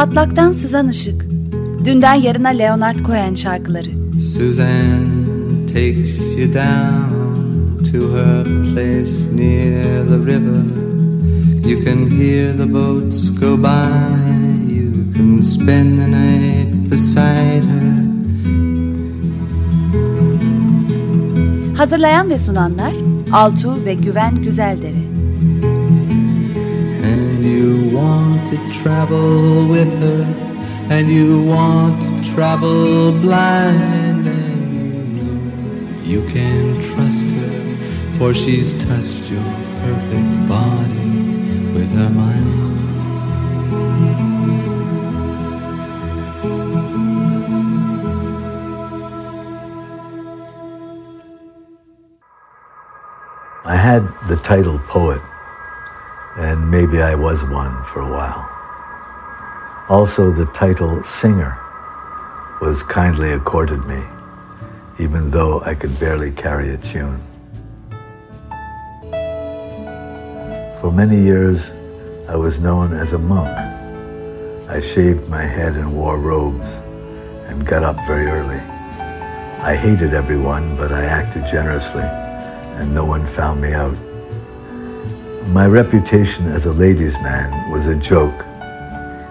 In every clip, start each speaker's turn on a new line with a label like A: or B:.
A: Çatlaktan sızan ışık. Dünden yarına Leonard Cohen şarkıları.
B: Suzanne takes you down to her place near the river. You can hear the boats go by. You can spend the night beside her.
A: Hazırlayan ve sunanlar Altu ve Güven Güzeldere.
B: Want to travel with her, and you want to travel blind, and you know you can trust her, for she's touched your perfect body with her mind.
C: I had the title poet, and maybe I was one for a while. Also, the title singer was kindly accorded me, even though I could barely carry a tune. For many years, I was known as a monk. I shaved my head and wore robes and got up very early. I hated everyone, but I acted generously and no one found me out. My reputation as a ladies' man was a joke.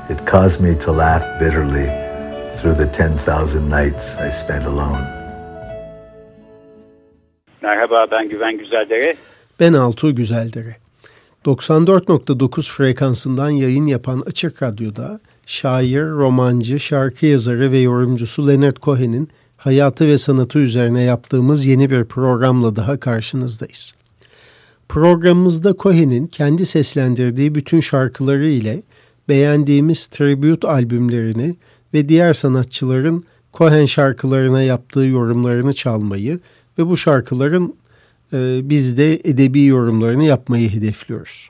C: It caused me to laugh bitterly through the 10,000 nights I spent alone.
D: Merhaba ben Güven Güzeldere.
E: Ben Altuğ Güzeldere. 94.9 frekansından yayın yapan Açık Radyo'da şair, romancı, şarkı yazarı ve yorumcusu Leonard Cohen'in hayatı ve sanatı üzerine yaptığımız yeni bir programla daha karşınızdayız. Programımızda Cohen'in kendi seslendirdiği bütün şarkıları ile beğendiğimiz tribute albümlerini ve diğer sanatçıların Cohen şarkılarına yaptığı yorumlarını çalmayı ve bu şarkıların e, biz de edebi yorumlarını yapmayı hedefliyoruz.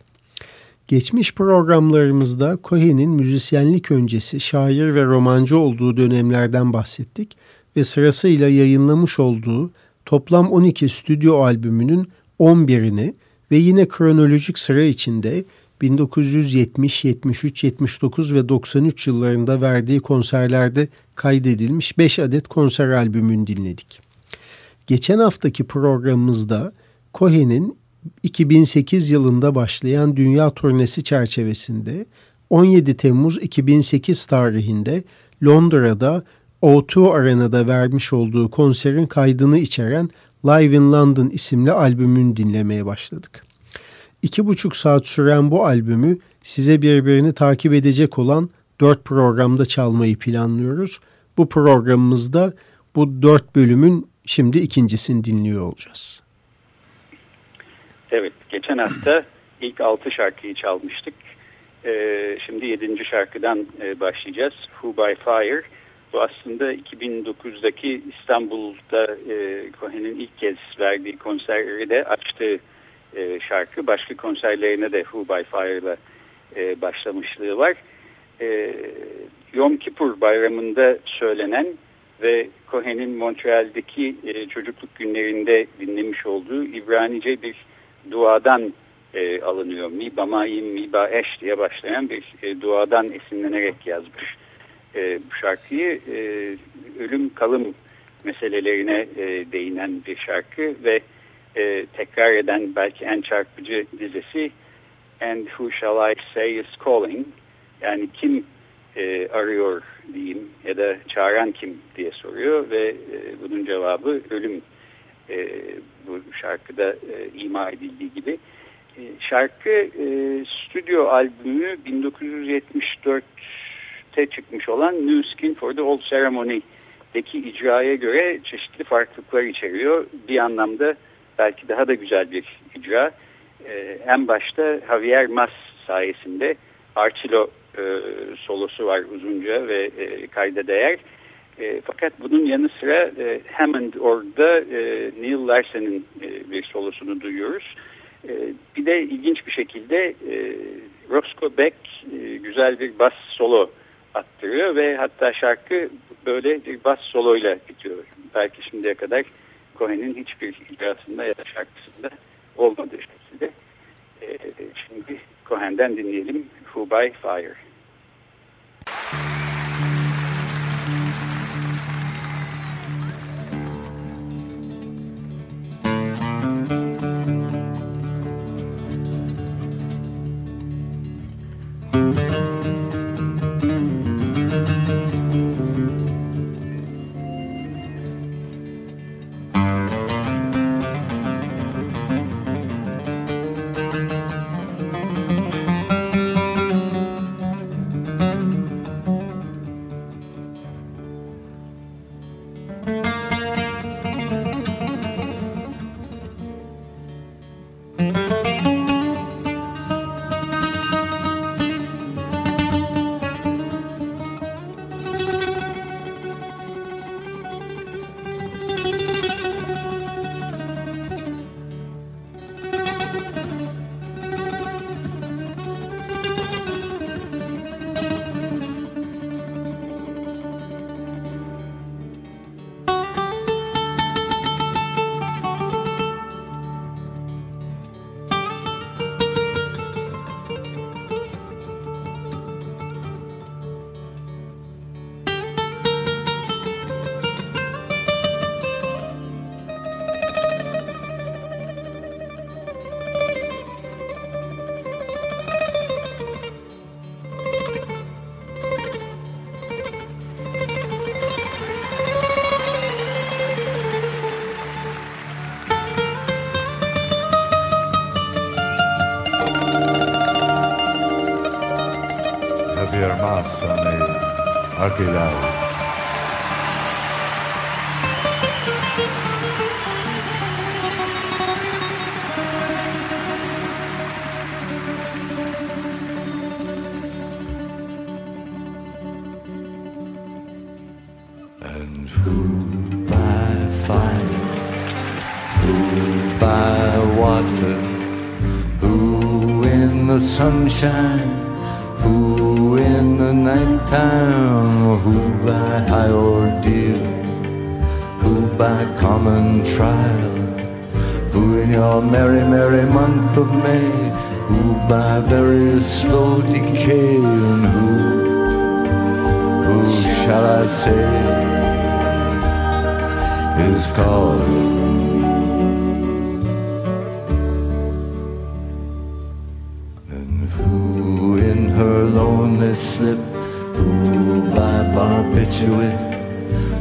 E: Geçmiş programlarımızda Cohen'in müzisyenlik öncesi şair ve romancı olduğu dönemlerden bahsettik ve sırasıyla yayınlamış olduğu toplam 12 stüdyo albümünün 11'ini ve yine kronolojik sıra içinde 1970, 73, 79 ve 93 yıllarında verdiği konserlerde kaydedilmiş 5 adet konser albümünü dinledik. Geçen haftaki programımızda Cohen'in 2008 yılında başlayan dünya turnesi çerçevesinde 17 Temmuz 2008 tarihinde Londra'da O2 Arena'da vermiş olduğu konserin kaydını içeren Live in London isimli albümünü dinlemeye başladık. İki buçuk saat süren bu albümü size birbirini takip edecek olan dört programda çalmayı planlıyoruz. Bu programımızda bu dört bölümün şimdi ikincisini dinliyor olacağız.
D: Evet, geçen hafta ilk altı şarkıyı çalmıştık. Ee, şimdi yedinci şarkıdan e, başlayacağız. Who by Fire. Bu aslında 2009'daki İstanbul'da e, Cohen'in ilk kez verdiği konserleri de açtığı e, şarkı. Başka konserlerine de Who by Fire'la e, başlamışlığı var. E, Yom Kippur bayramında söylenen ve Cohen'in Montreal'deki e, çocukluk günlerinde dinlemiş olduğu İbranice bir duadan e, alınıyor. Mi bamayim mi ba eş diye başlayan bir e, duadan esinlenerek yazmış e, bu şarkıyı. E, ölüm kalım meselelerine e, değinen bir şarkı ve e, tekrar eden belki en çarpıcı dizesi And Who Shall I Say Is Calling yani kim e, arıyor diyeyim ya da çağıran kim diye soruyor ve e, bunun cevabı ölüm e, bu şarkıda e, ima edildiği gibi. E, şarkı e, stüdyo albümü 1974'te çıkmış olan New Skin for the Old Ceremony'deki icraya göre çeşitli farklılıklar içeriyor. Bir anlamda belki daha da güzel bir icra. E, en başta Javier Mas sayesinde Archilo e, solosu var uzunca ve e, kayda değer. E, fakat bunun yanı sıra e, Hammond orada e, Neil Larsen'in e, bir solosunu duyuyoruz. E, bir de ilginç bir şekilde e, Roscoe Beck e, güzel bir bas solo attırıyor ve hatta şarkı böyle bir bas soloyla bitiyor. Belki şimdiye kadar Cohen'in hiçbir icrasında ya da şarkısında olmadığı şekilde. E, şimdi Cohen'den dinleyelim Who by Fire.
F: player Archie sunshine, who in the nighttime, by high ordeal, who by common trial, who in your merry, merry month of May, who by very slow decay, and who, who shall I say, is called And who in her lonely slip, by barbiturate,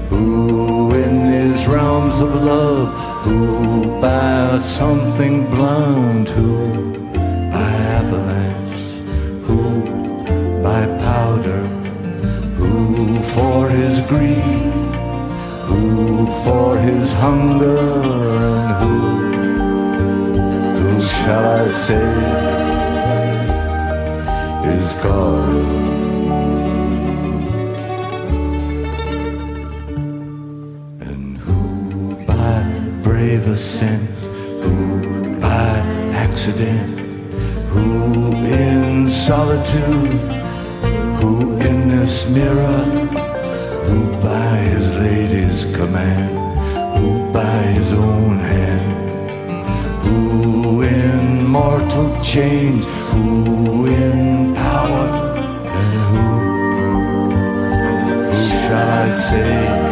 F: who in these realms of love, who by something blunt, who by avalanche, who by powder, who for his greed, who for his hunger, and who, who shall I say? is gone. Brave ascent, who by accident, who in solitude, who in this mirror, who by his lady's command, who by his own hand, who in mortal chains, who in power, and who, who shall I say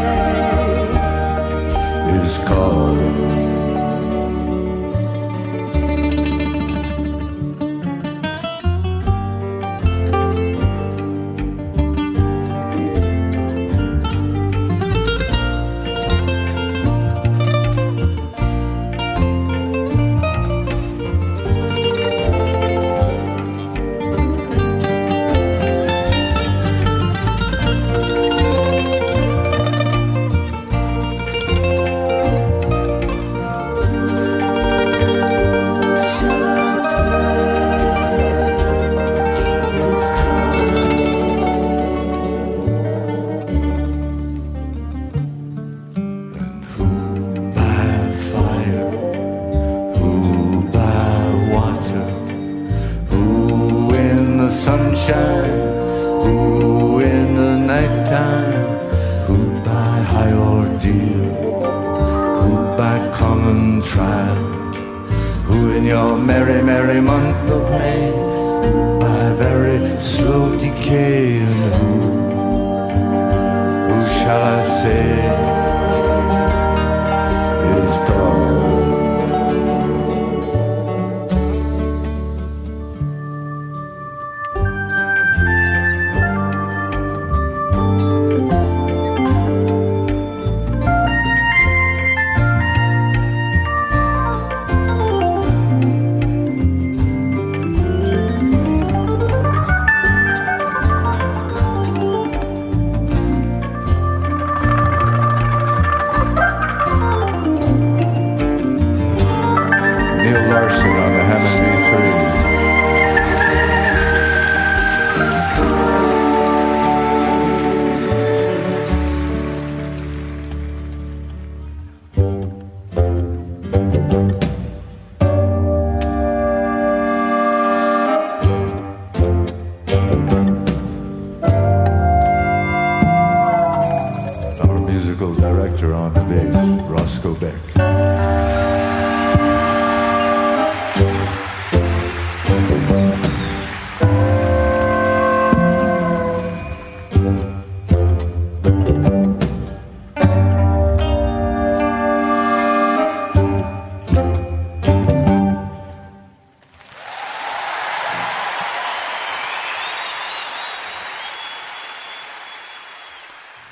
F: is calling?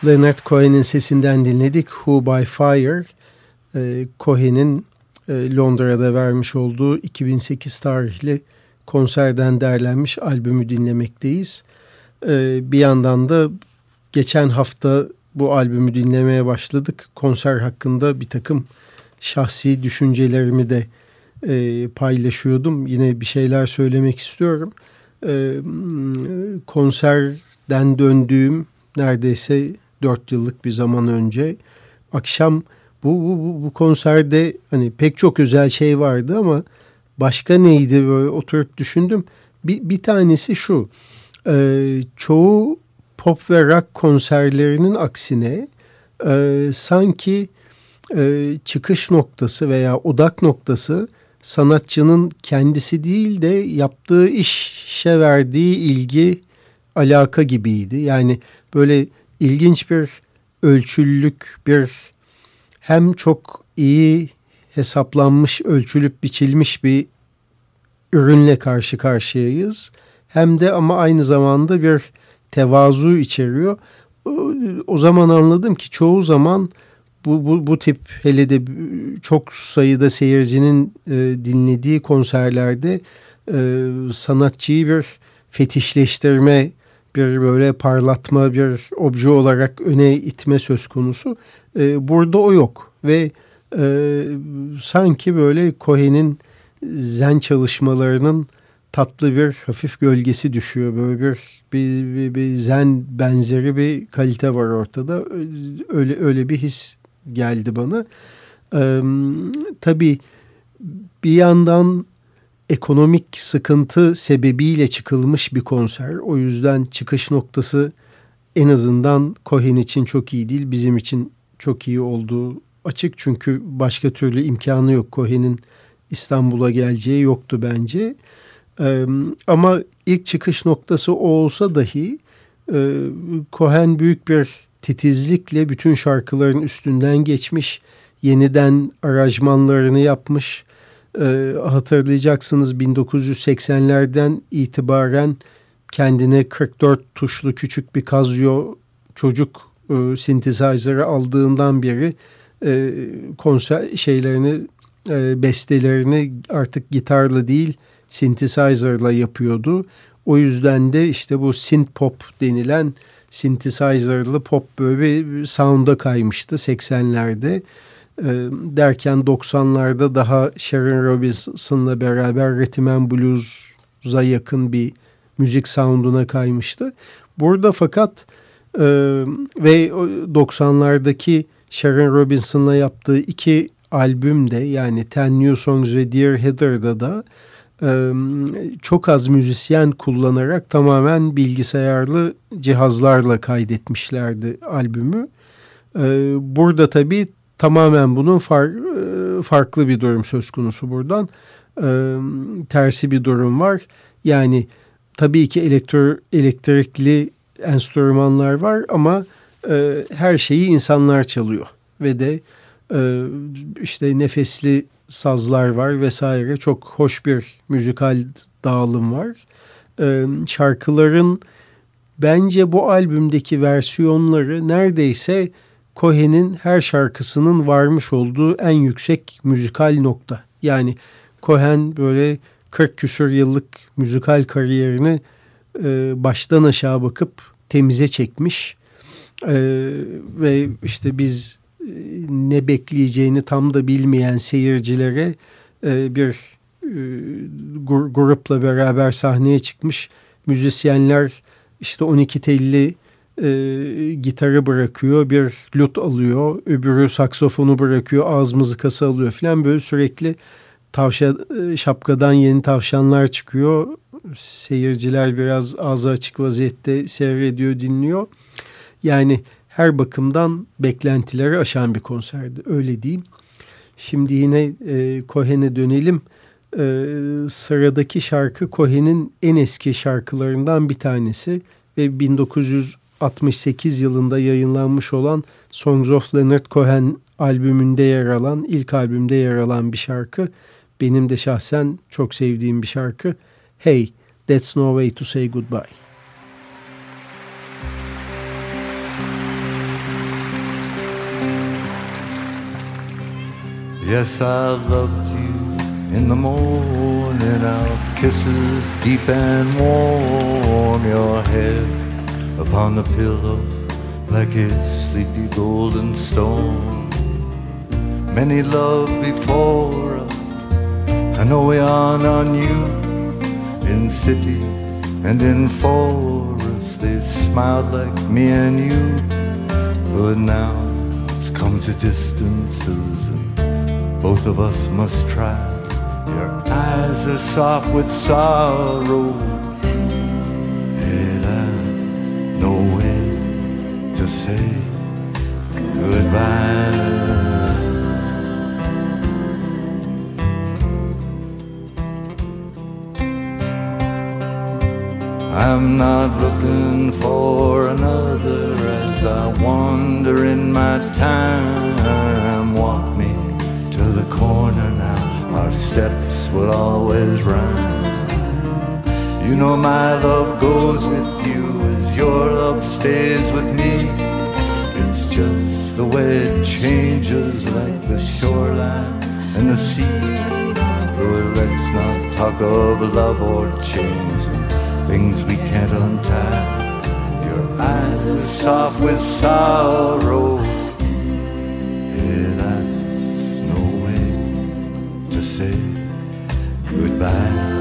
E: Leonard Cohen'in sesinden dinledik. Who by Fire. E, Cohen'in e, Londra'da vermiş olduğu 2008 tarihli konserden derlenmiş albümü dinlemekteyiz. E, bir yandan da geçen hafta bu albümü dinlemeye başladık. Konser hakkında bir takım şahsi düşüncelerimi de e, paylaşıyordum. Yine bir şeyler söylemek istiyorum. E, konserden döndüğüm neredeyse dört yıllık bir zaman önce akşam bu, bu, bu konserde hani pek çok özel şey vardı ama başka neydi böyle oturup düşündüm. Bir, bir tanesi şu e, çoğu pop ve rock konserlerinin aksine e, sanki e, çıkış noktası veya odak noktası sanatçının kendisi değil de yaptığı işe verdiği ilgi alaka gibiydi. Yani böyle ilginç bir ölçüllük bir hem çok iyi hesaplanmış, ölçülüp biçilmiş bir ürünle karşı karşıyayız. Hem de ama aynı zamanda bir tevazu içeriyor. O zaman anladım ki çoğu zaman bu, bu, bu tip hele de çok sayıda seyircinin e, dinlediği konserlerde e, sanatçıyı bir fetişleştirme, bir böyle parlatma, bir obje olarak öne itme söz konusu. E, burada o yok ve e, sanki böyle Cohen'in zen çalışmalarının tatlı bir hafif gölgesi düşüyor. Böyle bir, bir, bir, bir zen benzeri bir kalite var ortada. Öyle öyle bir his geldi bana. Ee, tabii bir yandan ekonomik sıkıntı sebebiyle çıkılmış bir konser. O yüzden çıkış noktası en azından Cohen için çok iyi değil. Bizim için çok iyi olduğu açık. Çünkü başka türlü imkanı yok. Cohen'in İstanbul'a geleceği yoktu bence. Ee, ama ilk çıkış noktası o olsa dahi e, Cohen büyük bir titizlikle bütün şarkıların üstünden geçmiş, yeniden aranjmanlarını yapmış. Ee, hatırlayacaksınız 1980'lerden itibaren kendine 44 tuşlu küçük bir Casio çocuk e, synthesizer'ı aldığından beri e, konser şeylerini e, bestelerini artık gitarla değil synthesizer'la yapıyordu. O yüzden de işte bu synth pop denilen synthesizer'lı pop böyle bir sound'a kaymıştı 80'lerde. E, derken 90'larda daha Sharon Robinson'la beraber Rhythm and Blues'a yakın bir müzik sound'una kaymıştı. Burada fakat e, ve 90'lardaki Sharon Robinson'la yaptığı iki albümde yani Ten New Songs ve Dear Heather'da da çok az müzisyen kullanarak tamamen bilgisayarlı cihazlarla kaydetmişlerdi albümü. Burada tabii tamamen bunun far, farklı bir durum söz konusu buradan. Tersi bir durum var. Yani tabii ki elektro, elektrikli enstrümanlar var ama her şeyi insanlar çalıyor. Ve de işte nefesli sazlar var vesaire. Çok hoş bir müzikal dağılım var. Ee, şarkıların bence bu albümdeki versiyonları neredeyse Cohen'in her şarkısının varmış olduğu en yüksek müzikal nokta. Yani Cohen böyle 40 küsur yıllık müzikal kariyerini e, baştan aşağı bakıp temize çekmiş. E, ve işte biz ne bekleyeceğini tam da bilmeyen seyircilere e, bir e, grupla beraber sahneye çıkmış. Müzisyenler işte 12 telli e, gitarı bırakıyor, bir lut alıyor, öbürü saksofonu bırakıyor, ağız mızıkası alıyor falan böyle sürekli tavşan e, şapkadan yeni tavşanlar çıkıyor. Seyirciler biraz ağzı açık vaziyette seyrediyor, dinliyor. Yani her bakımdan beklentileri aşan bir konserdi. Öyle diyeyim. Şimdi yine e, Cohen'e dönelim. E, sıradaki şarkı Cohen'in en eski şarkılarından bir tanesi ve 1968 yılında yayınlanmış olan Songs of Leonard Cohen albümünde yer alan, ilk albümde yer alan bir şarkı. Benim de şahsen çok sevdiğim bir şarkı. Hey, That's No Way to Say Goodbye.
F: Yes, I loved you in the morning. Our kisses deep and warm. Your head upon the pillow like his sleepy golden stone. Many love before us, I know we are on you in city and in forest. They smiled like me and you, but now it's come to distances and both of us must try. Your eyes are soft with sorrow to say goodbye. I'm not looking for another as I wander in my time. Walk me to the corner now, our steps will always rhyme. You know my love goes with you as your love stays with me. It's just the way it changes like the shoreline and the sea. But let's not talk of love or change and things we can't untie. Your eyes are soft with sorrow. Yeah, no way to say goodbye.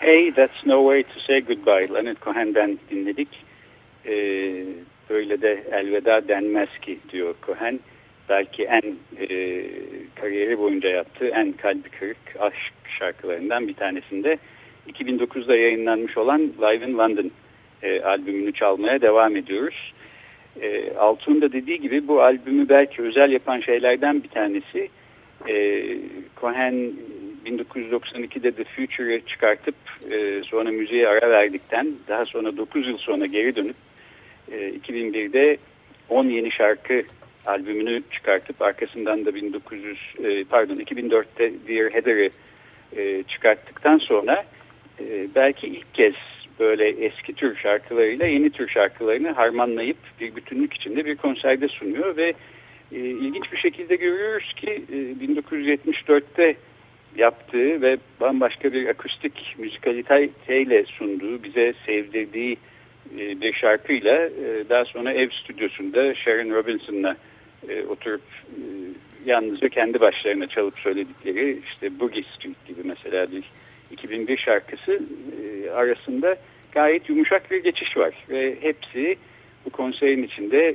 F: Hey,
D: That's No Way to Say Goodbye. Leonard Cohen'den dinledik. Ee, böyle de elveda denmez ki diyor Cohen belki en e, kariyeri boyunca yaptığı en kalbi kırık aşk şarkılarından bir tanesinde 2009'da yayınlanmış olan Live in London e, albümünü çalmaya devam ediyoruz. E, Altun da dediği gibi bu albümü belki özel yapan şeylerden bir tanesi e, Cohen 1992'de The Future'ı çıkartıp e, sonra müziğe ara verdikten daha sonra 9 yıl sonra geri dönüp e, 2001'de 10 yeni şarkı albümünü çıkartıp arkasından da 1900 e, pardon 2004'te Dear Heather'ı e, çıkarttıktan sonra e, belki ilk kez böyle eski tür şarkılarıyla yeni tür şarkılarını harmanlayıp bir bütünlük içinde bir konserde sunuyor ve e, ilginç bir şekilde görüyoruz ki e, 1974'te yaptığı ve bambaşka bir akustik müzikaliteyle sunduğu, bize sevdirdiği e, bir şarkıyla e, daha sonra ev stüdyosunda Sharon Robinson'la e, oturup e, yalnızca kendi başlarına çalıp söyledikleri işte Boogie Street gibi mesela bir 2001 şarkısı arasında gayet yumuşak bir geçiş var. Ve hepsi bu konserin içinde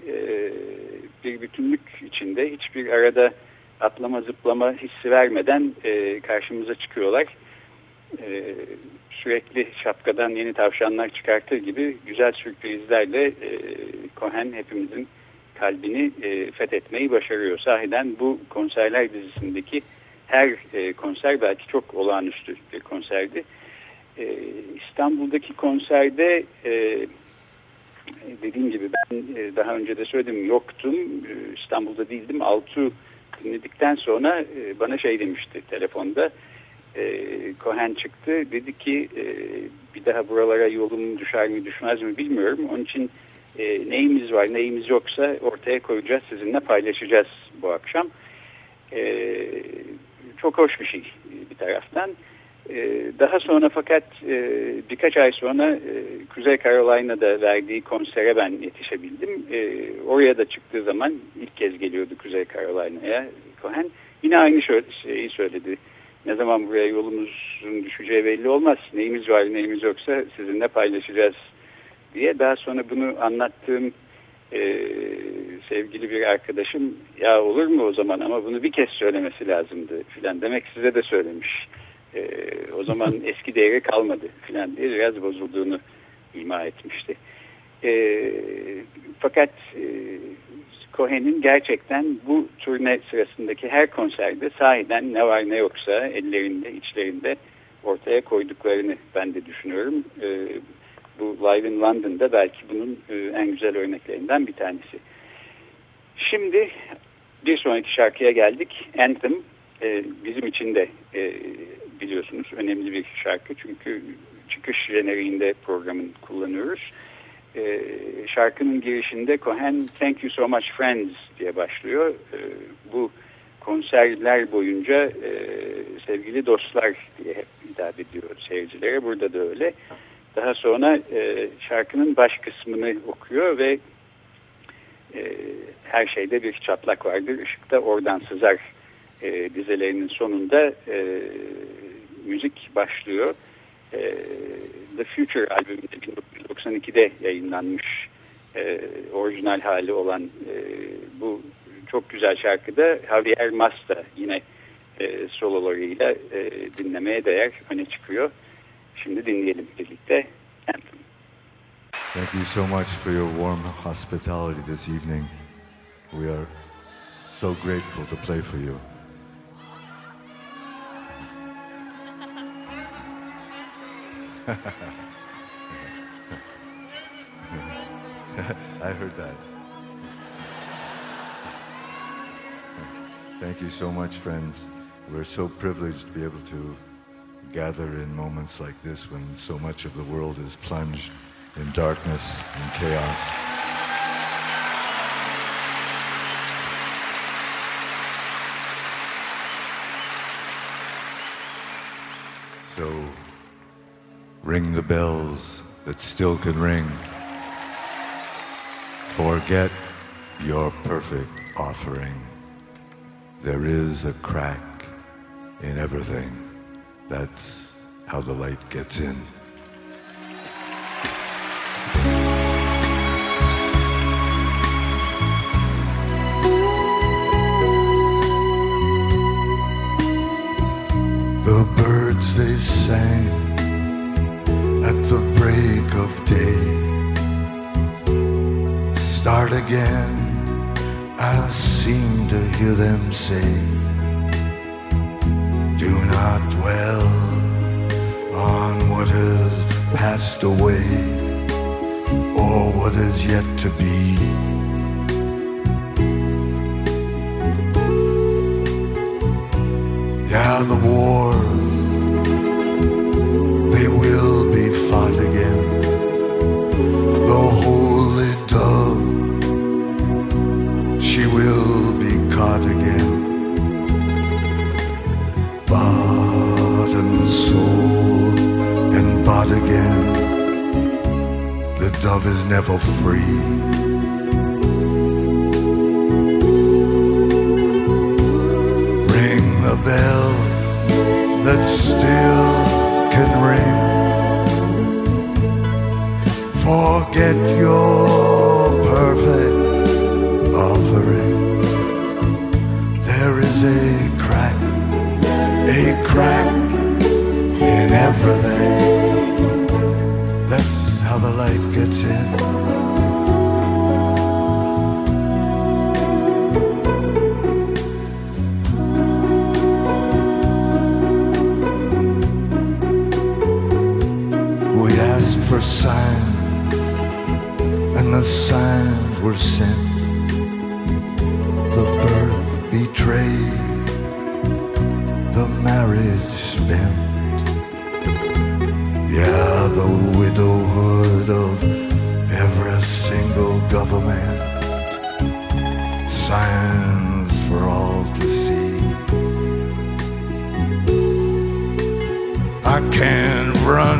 D: bir bütünlük içinde hiçbir arada atlama zıplama hissi vermeden e, karşımıza çıkıyorlar. E, sürekli şapkadan yeni tavşanlar çıkartır gibi güzel sürprizlerle e, Cohen hepimizin kalbini e, fethetmeyi başarıyor. Sahiden bu konserler dizisindeki her e, konser belki çok olağanüstü bir konserdi. E, İstanbul'daki konserde e, dediğim gibi ben e, daha önce de söyledim yoktum. E, İstanbul'da değildim. Altu dinledikten sonra e, bana şey demişti telefonda. E, Cohen çıktı. Dedi ki e, bir daha buralara yolum düşer mi düşmez mi bilmiyorum. Onun için e, neyimiz var neyimiz yoksa ortaya koyacağız sizinle paylaşacağız bu akşam. Çok hoş bir şey bir taraftan. E, daha sonra fakat e, birkaç ay sonra e, Kuzey Carolina'da verdiği konsere ben yetişebildim. E, oraya da çıktığı zaman ilk kez geliyordu Kuzey Carolina'ya Cohen. Yine aynı şeyi söyledi. Ne zaman buraya yolumuzun düşeceği belli olmaz. Neyimiz var neyimiz yoksa sizinle paylaşacağız diye. Daha sonra bunu anlattığım e, sevgili bir arkadaşım ya olur mu o zaman ama bunu bir kez söylemesi lazımdı filan demek size de söylemiş. E, o zaman eski değeri kalmadı filan diye biraz bozulduğunu ima etmişti. E, fakat e, Cohen'in gerçekten bu turne sırasındaki her konserde sahiden ne var ne yoksa ellerinde içlerinde ortaya koyduklarını ben de düşünüyorum. E, bu Live in London'da belki bunun e, en güzel örneklerinden bir tanesi. Şimdi bir sonraki şarkıya geldik. Anthem e, bizim için de e, biliyorsunuz önemli bir şarkı. Çünkü çıkış jeneriğinde programın kullanıyoruz. E, şarkının girişinde Cohen Thank You So Much Friends diye başlıyor. E, bu konserler boyunca e, sevgili dostlar diye hep hitap ediyor seyircilere. Burada da öyle. Daha sonra e, şarkının baş kısmını okuyor ve e, her şeyde bir çatlak vardır. Işık da oradan sızar e, dizelerinin sonunda e, müzik başlıyor. E, The Future albümünde 1992'de yayınlanmış e, orijinal hali olan e, bu çok güzel şarkıda Javier Masta yine e, sololarıyla e, dinlemeye değer öne çıkıyor. Şimdi dinleyelim birlikte Anthem.
F: Thank you so much for your warm hospitality this evening. We are so grateful to play for you. I heard that. Thank you so much, friends. We're so privileged to be able to gather in moments like this when so much of the world is plunged in darkness and chaos. So ring the bells that still can ring. Forget your perfect offering. There is a crack in everything. That's how the light gets in. The birds they sang at the break of day start again. I seem to hear them say, Do not dwell on what has passed away or what is yet to be. Yeah, the wars, Dove is never free. Ring the bell that still can ring. Forget your perfect offering. There is a crack, a crack in everything. Signs were sent. The birth betrayed, the marriage spent. Yeah, the widowhood of every single government. Signs for all to see. I can't run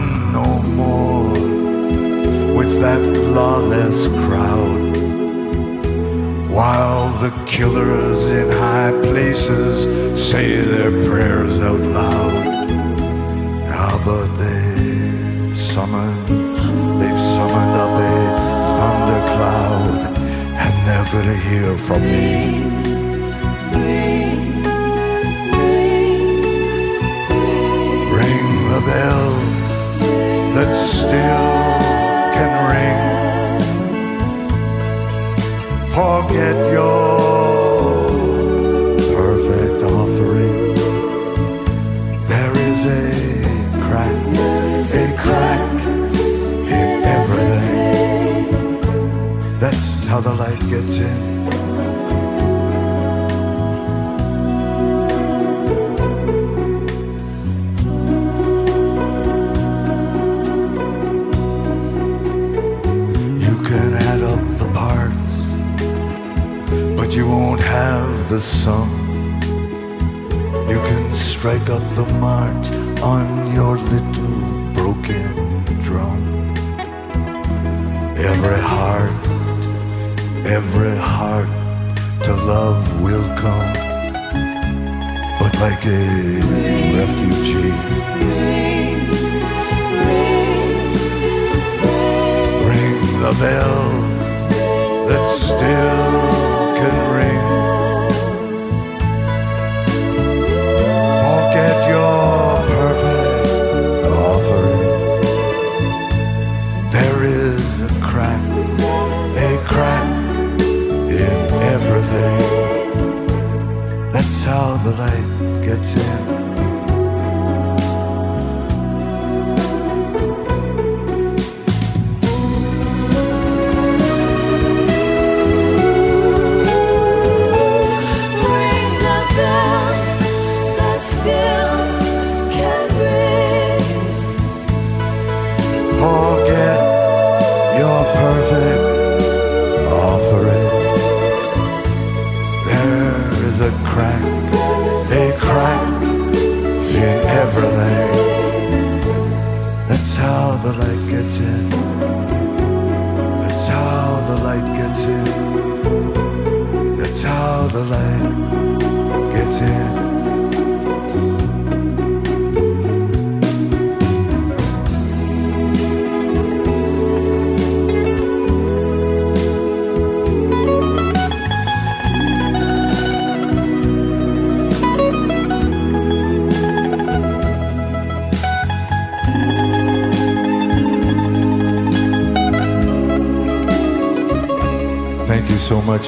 F: the killers in high places say their prayers out loud. Ah, but they've summoned, they've summoned up a thundercloud, and they're gonna hear from me. Ring the bell that still can ring. Forget your How the light gets in. You can add up the parts, but you won't have the sum. You can strike up the march on your little broken drum. Every heart, every heart to love will come, but like a refugee. Ring the bell that still the light gets in.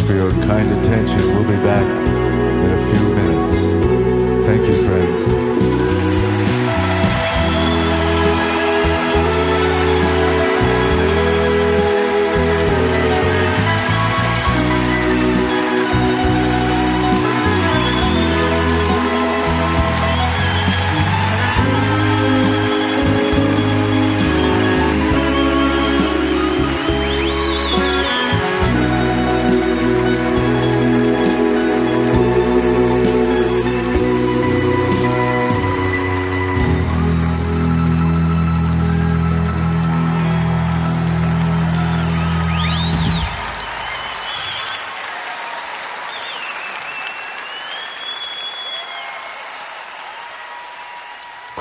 F: For your kind attention.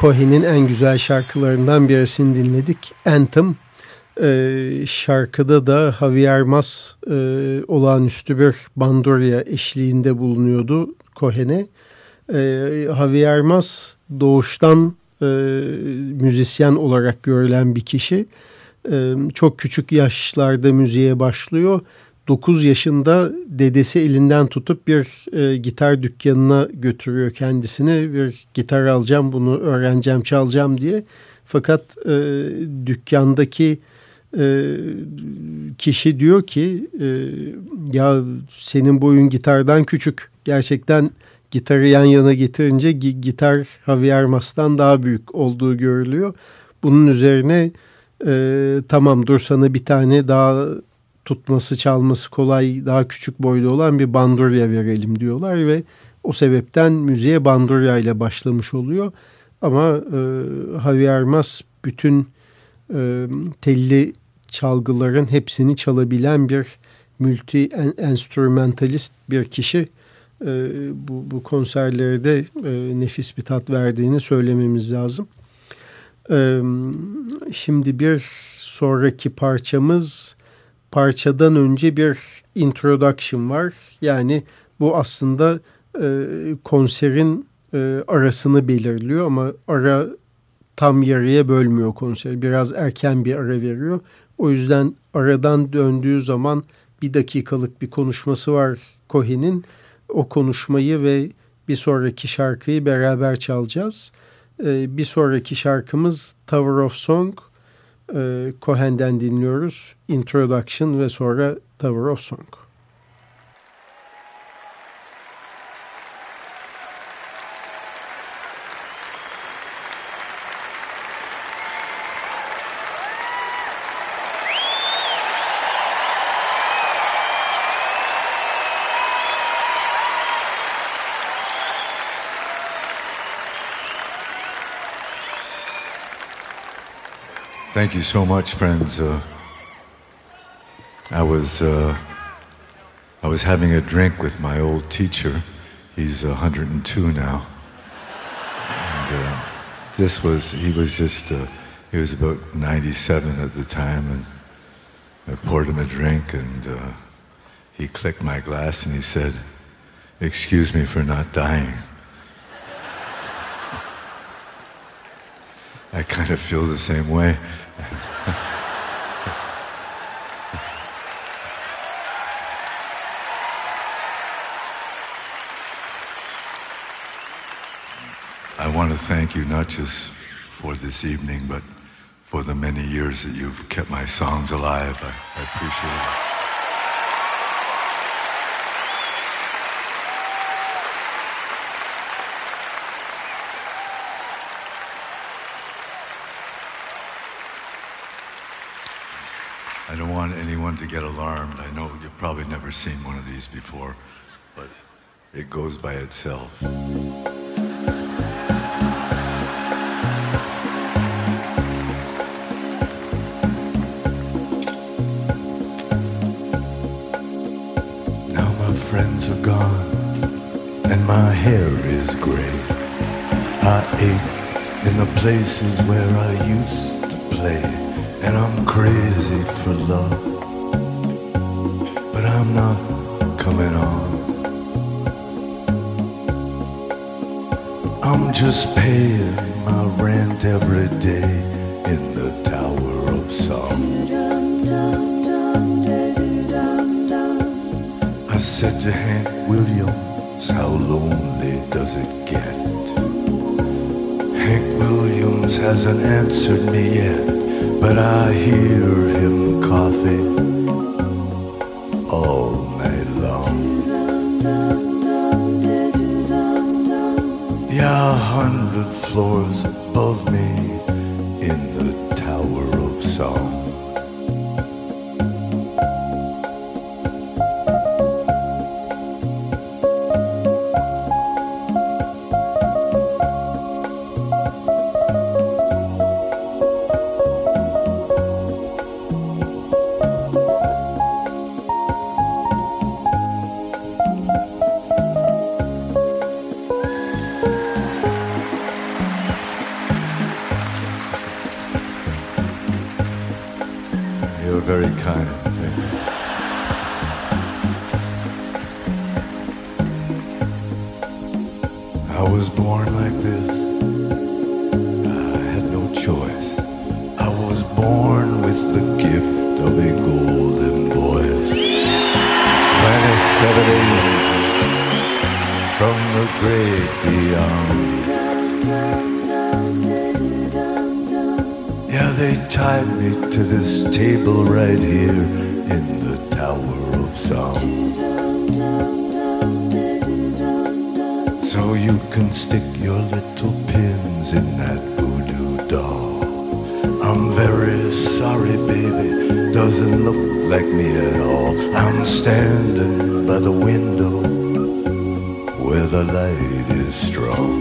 E: Cohen'in en güzel şarkılarından birisini dinledik. Anthem. Ee, şarkıda da Javier Mas e, olağanüstü bir bandurya eşliğinde bulunuyordu Cohen'e. Ee, Javier Mas doğuştan e, müzisyen olarak görülen bir kişi. Ee, çok küçük yaşlarda müziğe başlıyor. 9 yaşında dedesi elinden tutup bir e, gitar dükkanına götürüyor kendisini. Bir gitar alacağım bunu öğreneceğim çalacağım diye. Fakat e, dükkandaki e, kişi diyor ki e, ya senin boyun gitardan küçük. Gerçekten gitarı yan yana getirince gitar Javier Mas'tan daha büyük olduğu görülüyor. Bunun üzerine e, tamam dur sana bir tane daha tutması çalması kolay daha küçük boyda olan bir bandurya verelim diyorlar ve o sebepten müziğe bandurya ile başlamış oluyor. Ama e, Javier Mas bütün e, telli çalgıların hepsini çalabilen bir multi enstrümentalist bir kişi. E, bu, bu konserlerde e, nefis bir tat verdiğini söylememiz lazım. E, şimdi bir sonraki parçamız parçadan önce bir introduction var. Yani bu aslında e, konserin e, arasını belirliyor ama ara tam yarıya bölmüyor konser. Biraz erken bir ara veriyor. O yüzden aradan döndüğü zaman bir dakikalık bir konuşması var Cohen'in. O konuşmayı ve bir sonraki şarkıyı beraber çalacağız. Ee, bir sonraki şarkımız Tower of Song. Ee, Cohen'den dinliyoruz. Introduction ve sonra Tower of Song.
F: Thank you so much, friends. Uh, I was uh, I was having a drink with my old teacher. He's 102 now, and uh, this was he was just uh, he was about 97 at the time, and I poured him a drink, and uh, he clicked my glass and he said, "Excuse me for not dying." I kind of feel the same way. I want to thank you not just for this evening, but for the many years that you've kept my songs alive. I, I appreciate it. I don't to get alarmed. I know you've probably never seen one of these before, but it goes by itself. Now my friends are gone, and my hair is gray. I ache in the places where I used to play. And I'm crazy for love, I'm not coming on. I'm just paying my rent every day in the Tower of Song. I said to Hank Williams, how lonely does it get? Hank Williams hasn't answered me yet but I hear him coughing floors I was born like this. I had no choice. I was born with the gift of a golden voice. 27 angels from the great beyond. Yeah, they tied me to this table right here can stick your little pins in that voodoo doll. I'm very sorry, baby, doesn't look like me at all. I'm standing by the window where the light is strong.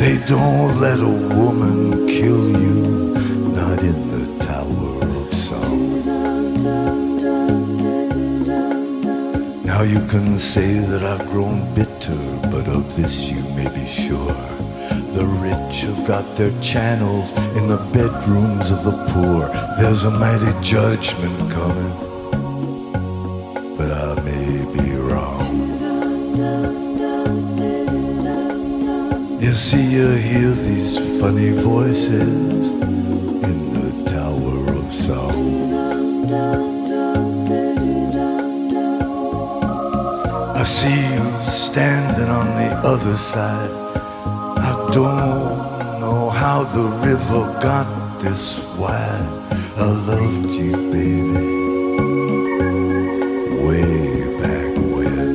F: They don't let a woman kill you, not in Now you can say that I've grown bitter, but of this you may be sure. The rich have got their channels in the bedrooms of the poor. There's a mighty judgment coming, but I may be wrong. You see, you hear these funny voices I don't know how the river got this wide. I loved you, baby, way back when.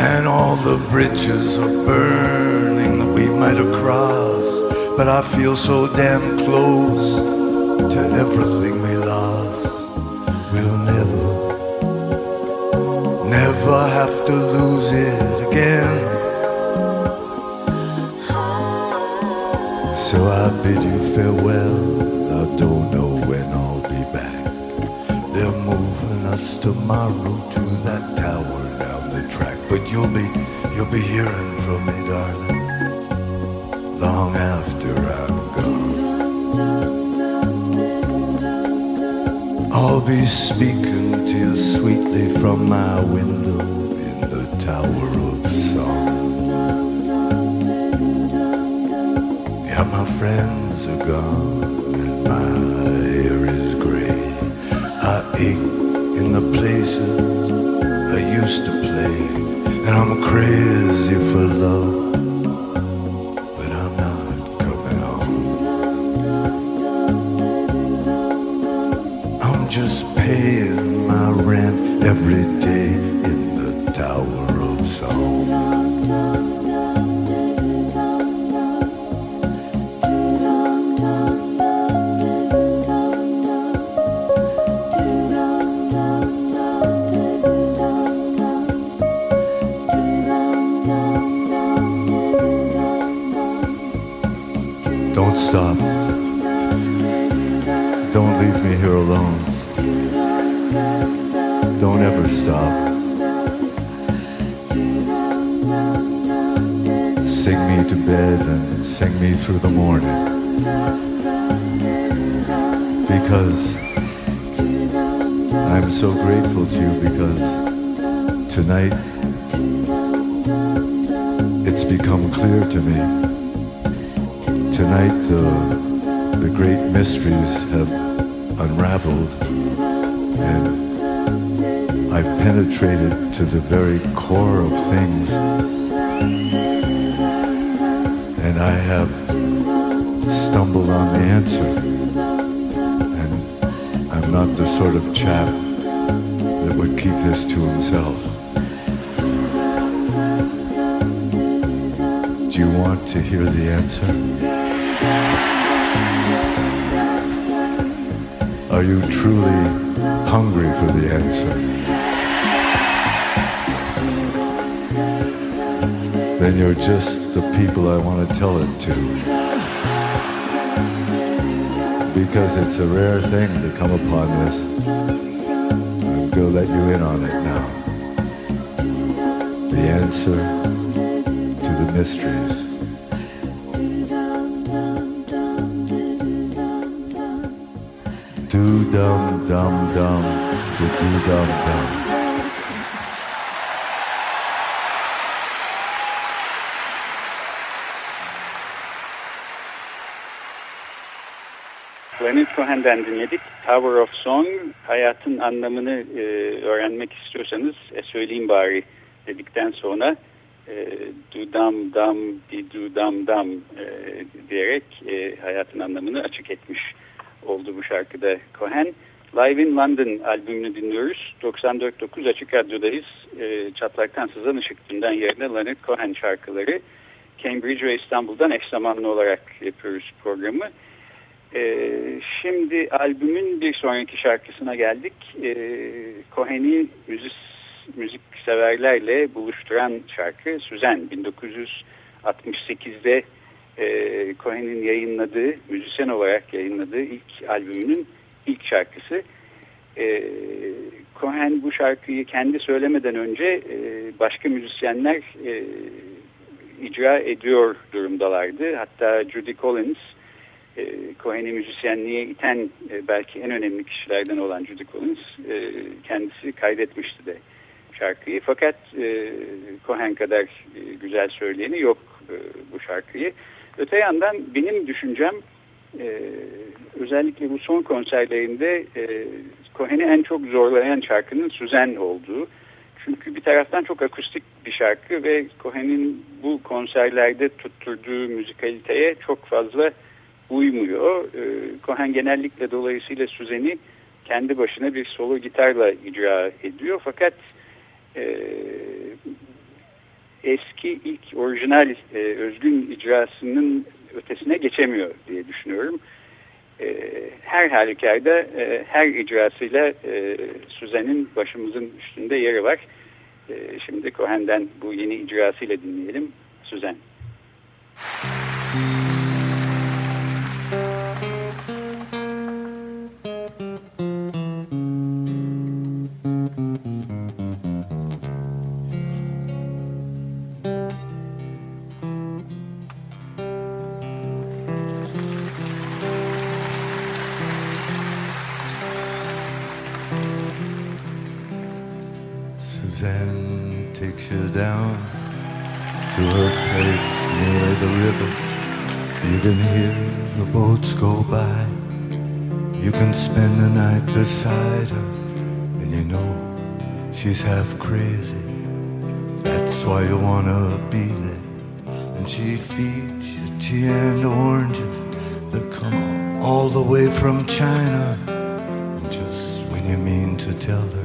F: And all the bridges are burning that we might have crossed. But I feel so damn close to everything we lost. Never have to lose it again. So I bid you farewell. I don't know when I'll be back. They're moving us tomorrow to that tower down the track. But you'll be, you'll be hearing from me, darling, long after I'm gone. I'll be speaking to you sweetly from my window in the Tower of Song. Yeah, my friends are gone and my hair is gray. I ache in the places I used to play, and I'm crazy for love, Because I'm so grateful to you because tonight it's become clear to me. Tonight the, the great mysteries have unraveled and I've penetrated to the very core of things and I have stumbled on the answer Not the sort of chap that would keep this to himself. Do you want to hear the answer? Are you truly hungry for the answer? Then you're just the people I want to tell it to. Because it's a rare thing to come upon this. I'm going to let you in on it now. The answer to the mysteries. Do dum dum dum, do do dum dum.
D: Cohen'den dinledik. Tower of Song. Hayatın anlamını e, öğrenmek istiyorsanız e, söyleyeyim bari dedikten sonra e, dudam dam di dudam dam e, diyerek e, hayatın anlamını açık etmiş oldu bu şarkıda Cohen. Live in London albümünü dinliyoruz. 94.9 Açık Radyo'dayız. E, Çatlaktan Sızan Işık Dünden yerine Leonard Cohen şarkıları. Cambridge ve İstanbul'dan eş zamanlı olarak yapıyoruz programı. E, şimdi albümün bir sonraki şarkısına geldik. E, Cohen'i müzik, müzik severlerle buluşturan şarkı Süzen 1968'de e, Cohen'in yayınladığı, müzisyen olarak yayınladığı ilk albümünün ilk şarkısı. E, Cohen bu şarkıyı kendi söylemeden önce e, başka müzisyenler e, icra ediyor durumdalardı. Hatta Judy Collins, e, Cohen'i müzisyenliğe iten e, belki en önemli kişilerden olan Judy Collins e, kendisi kaydetmişti de şarkıyı. Fakat e, Cohen kadar e, güzel söyleyeni yok e, bu şarkıyı. Öte yandan benim düşüncem e, özellikle bu son konserlerinde e, Cohen'i en çok zorlayan şarkının Süzen olduğu. Çünkü bir taraftan çok akustik bir şarkı ve Cohen'in bu konserlerde tutturduğu müzikaliteye çok fazla uymuyor. E, Cohen genellikle dolayısıyla Süzen'i kendi başına bir solo gitarla icra ediyor. Fakat e, eski ilk orijinal e, özgün icrasının ötesine geçemiyor diye düşünüyorum. E, her halükarda e, her icrasıyla e, Süzen'in başımızın üstünde yeri var. E, şimdi Cohen'den bu yeni icrasıyla dinleyelim Süzen.
F: Suzanne takes you down to her place near the river. You can hear the boats go by. You can spend the night beside her, and you know she's half crazy. That's why you wanna be there. And she feeds you tea and oranges that come all the way from China. And just when you mean to tell her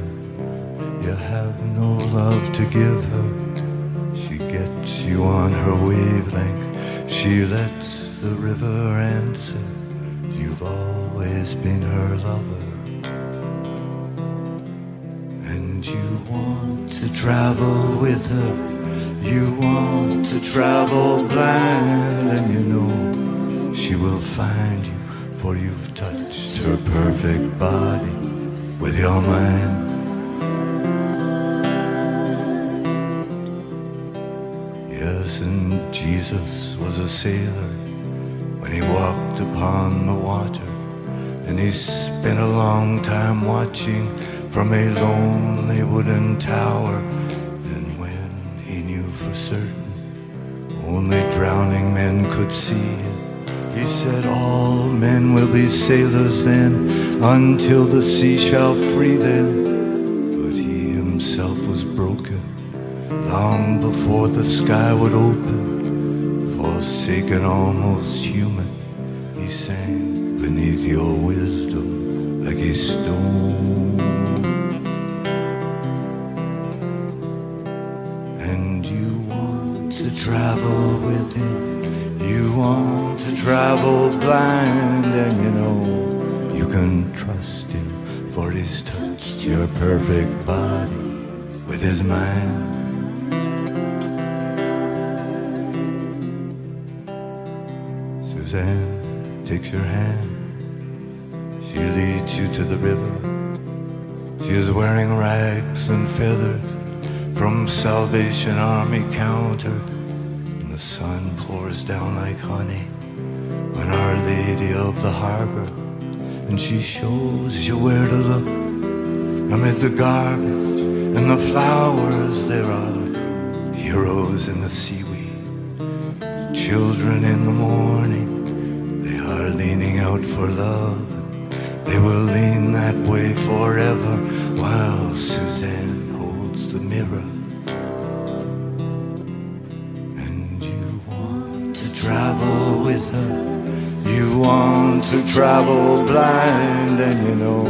F: you have no love to give her. She gets you on her wavelength. She lets the river answer. You've always been her lover. And you want to travel with her. You want to travel blind. And you know she will find you. For you've touched her perfect body with your mind. Jesus was a sailor when he walked upon the water. And he spent a long time watching from a lonely wooden tower. And when he knew for certain only drowning men could see he said, All men will be sailors then until the sea shall free them. But he himself was broken long before the sky would open. Forsaken, almost human, he sang beneath your wisdom like a stone. And you want to travel with him, you want to travel blind, and you know you can trust him, for he's touched your perfect body with his mind. Takes your hand. She leads you to the river. She is wearing rags and feathers from Salvation Army counter. And the sun pours down like honey on Our Lady of the Harbor. And she shows you where to look amid the garbage and the flowers. There are heroes in the seaweed children in the morning, for love. They will lean that way forever while Suzanne holds the mirror. And you want to travel with her. You want to travel blind, and you know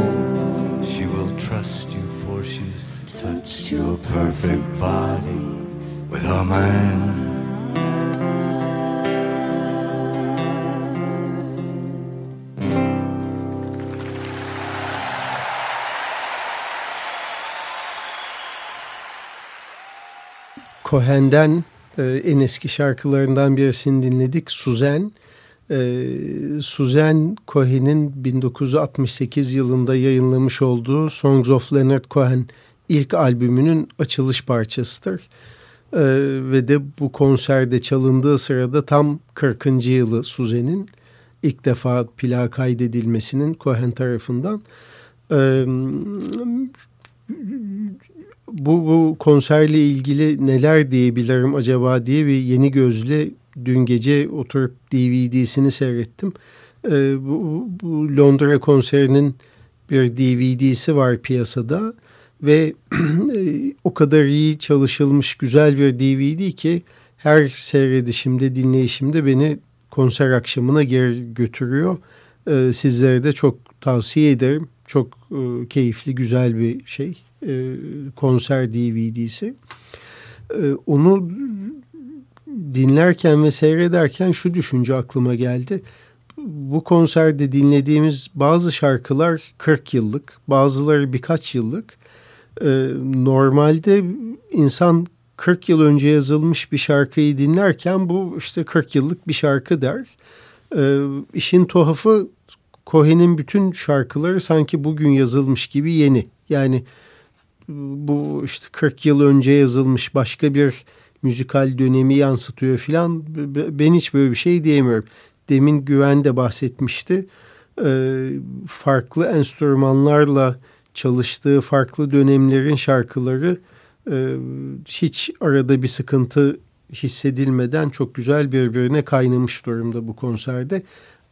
F: she will trust you, for she's touched your perfect body with her mind.
E: Cohen'den e, en eski şarkılarından birisini dinledik. Suzanne. E, Suzanne Cohen'in 1968 yılında yayınlamış olduğu Songs of Leonard Cohen ilk albümünün açılış parçasıdır. E, ve de bu konserde çalındığı sırada tam 40. yılı Suzanne'in ilk defa plağa kaydedilmesinin Cohen tarafından. E, bu, bu konserle ilgili neler diyebilirim acaba diye bir yeni gözle dün gece oturup DVD'sini seyrettim. Ee, bu, bu Londra konserinin bir DVD'si var piyasada ve o kadar iyi çalışılmış güzel bir DVD ki her seyredişimde dinleyişimde beni konser akşamına geri götürüyor. Ee, sizlere de çok tavsiye ederim. Çok e, keyifli güzel bir şey e, konser DVD'si. E, onu dinlerken ve seyrederken şu düşünce aklıma geldi. Bu konserde dinlediğimiz bazı şarkılar 40 yıllık, bazıları birkaç yıllık. E, normalde insan 40 yıl önce yazılmış bir şarkıyı dinlerken bu işte 40 yıllık bir şarkı der. E, işin tuhafı Cohen'in bütün şarkıları sanki bugün yazılmış gibi yeni. Yani bu işte 40 yıl önce yazılmış başka bir müzikal dönemi yansıtıyor filan. Ben hiç böyle bir şey diyemiyorum. Demin Güven de bahsetmişti. Ee, farklı enstrümanlarla çalıştığı farklı dönemlerin şarkıları e, hiç arada bir sıkıntı hissedilmeden çok güzel birbirine kaynamış durumda bu konserde.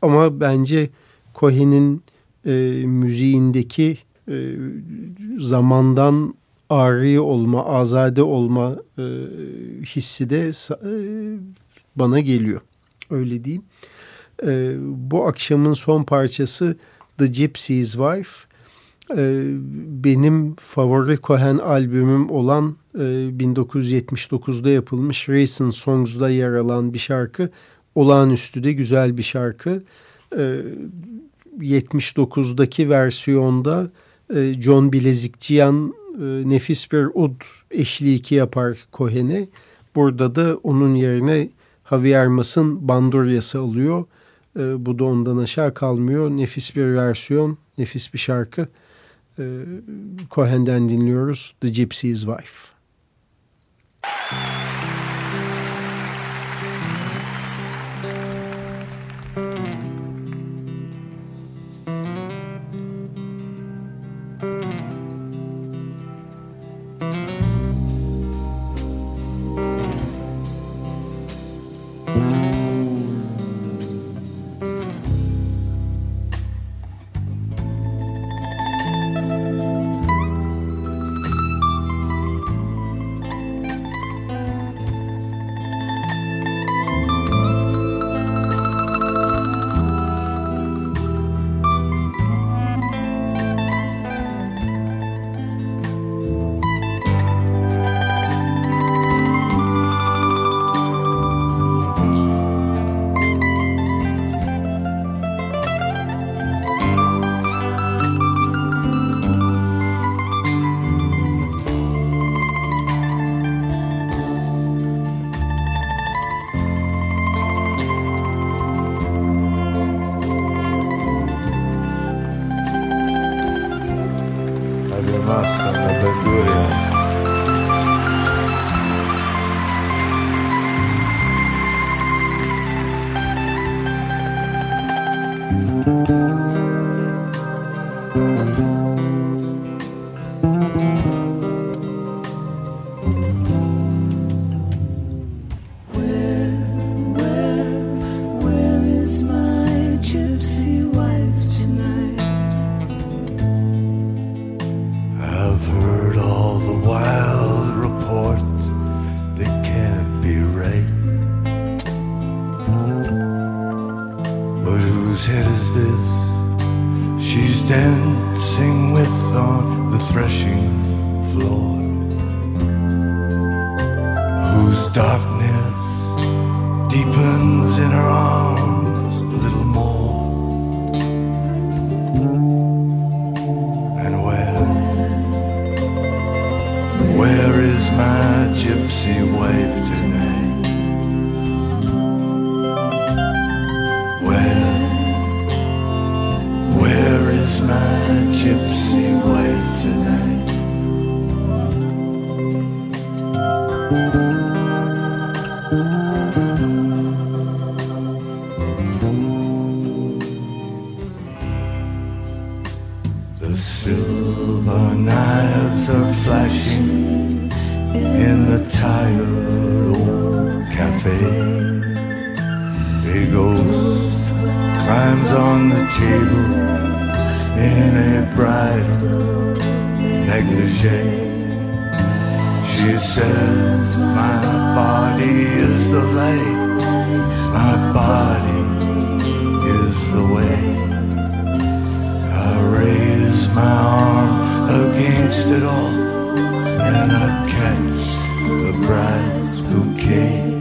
E: Ama bence Cohen'in e, müziğindeki e, zamandan ari olma, azade olma e, hissi de e, bana geliyor. Öyle diyeyim. E, bu akşamın son parçası The Gypsy's Wife. E, benim favori Cohen albümüm olan e, 1979'da yapılmış Racing Songs'da yer alan bir şarkı. Olağanüstü de güzel bir şarkı. E, 79'daki versiyonda e, John Bilezikçiyan e, nefis bir ud eşliği yapar Cohen'e. Burada da onun yerine Javier Mas'ın banduryası alıyor. E, bu da ondan aşağı kalmıyor. Nefis bir versiyon, nefis bir şarkı. Cohen'den dinliyoruz The Gypsy's Wife.
F: Negligee. She says, My body is the light, my body is the way. I raise my arm against it all, and I catch the bride's bouquet.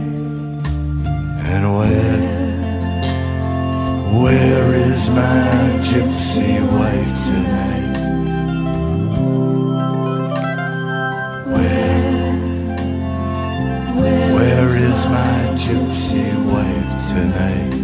F: And where, where is my gypsy wife tonight? Where is my gypsy wife tonight?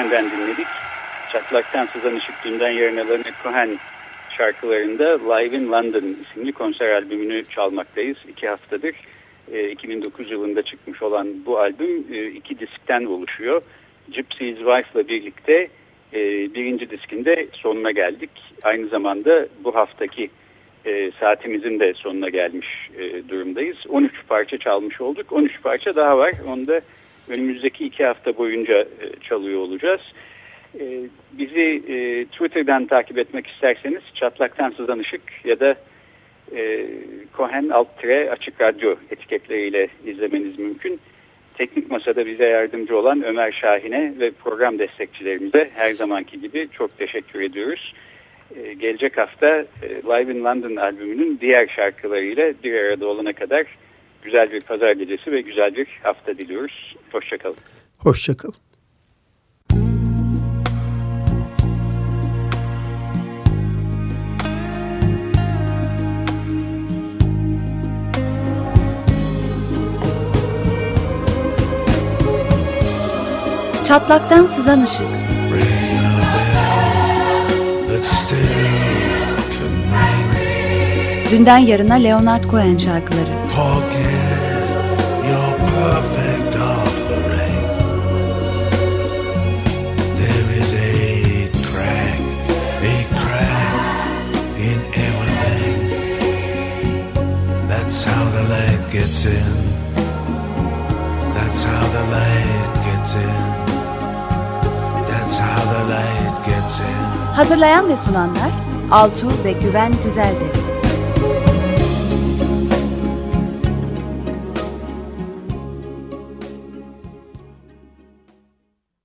D: Cohen'den dinledik. Çatlaktan Sızan Işık Dünden Yerine Leonard Cohen şarkılarında Live in London isimli konser albümünü çalmaktayız. iki haftadır. E, 2009 yılında çıkmış olan bu albüm e, iki diskten oluşuyor. Gypsy's Wife'la birlikte e, birinci diskinde sonuna geldik. Aynı zamanda bu haftaki e, saatimizin de sonuna gelmiş e, durumdayız. 13 parça çalmış olduk. 13 parça daha var. Onu da önümüzdeki iki hafta boyunca e, çalıyor olacağız. E, bizi e, Twitter'dan takip etmek isterseniz Çatlaktan Sızan Işık ya da Cohen Altre Açık Radyo etiketleriyle izlemeniz mümkün. Teknik Masada bize yardımcı olan Ömer Şahin'e ve program destekçilerimize her zamanki gibi çok teşekkür ediyoruz. Gelecek hafta Live in London albümünün diğer şarkılarıyla bir arada olana kadar güzel bir pazar gecesi ve güzel bir hafta diliyoruz. Hoşçakalın.
E: Hoşçakalın.
A: Çatlaktan sızan ışık. Dünden yarına Leonard Cohen şarkıları.
F: That's how the light gets in. That's how the light gets in. That's how the light gets in.
A: Hazırlayan ve sunanlar Altuğ ve Güven Güzeldere.